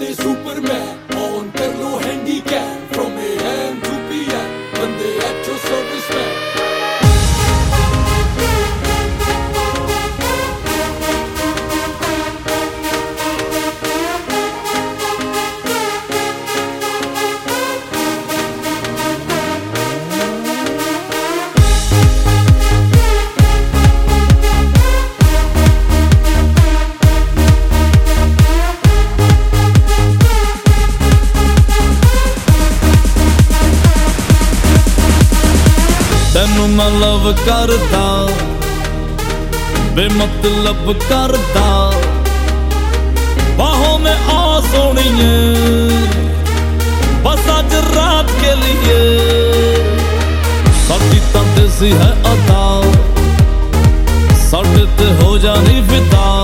ਦੇ ਸੁਪਰਮੈਨ ਤੈਨੂੰ ਮੈਂ ਕਰਦਾ। ਬੇਮਤਲਬ ਕਰਦਾ। ਬਾਹੋਂ ਮੈਂ ਆ ਸੋਣੀਏ। ਬਸ ਅੱਜ ਰਾਤ ਕੇ लिए ਸਾਡੀ ਤਾਂ ਹੈ ਅਦਾ। ਸਾਡੇ ਤੇ ਹੋ ਜਾਣੀ ਫਿਦਾ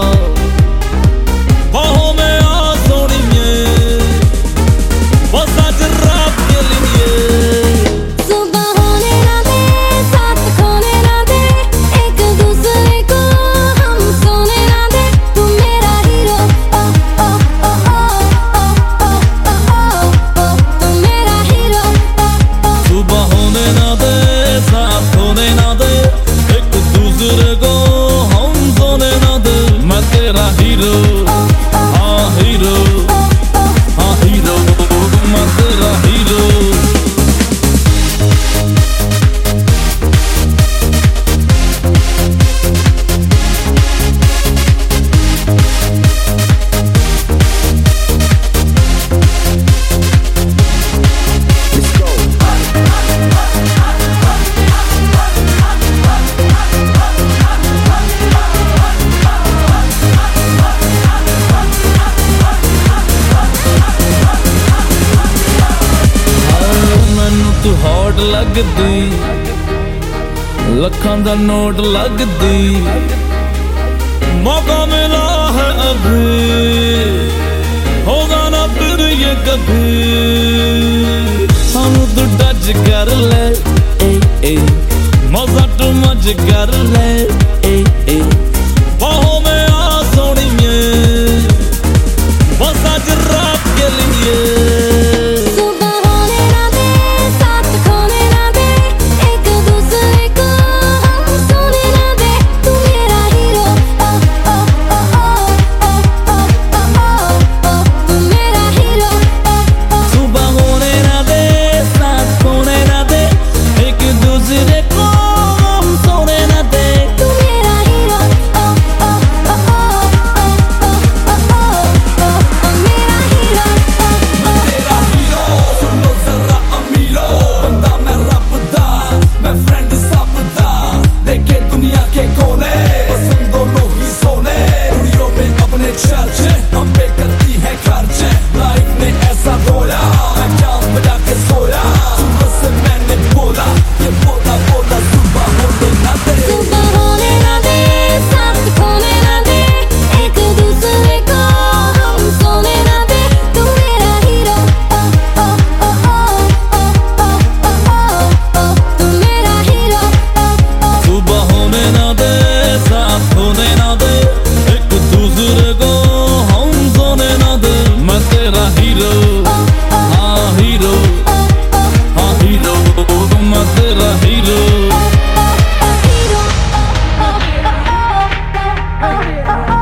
ਲੱਗਦੀ। ਲੱਖਾਂ ਦਾ ਨੋਟ ਲੱਗਦੀ। ਮੌਕਾ ਮਿਲਾ ਹੈ ਅਭੀ। ਹੋਗਾ ਨਾ ਫਿਰ ਇਹ ਕਭੀ। ਸਾਨੂੰ ਤੂੰ ਟੱਚ ਕਰ ਲੈ। ਏ ਏ। ਮਜ਼ਾ ਤੂੰ ਮਜ ਕਰ ਲੈ। ਏ ਏ। Yeah.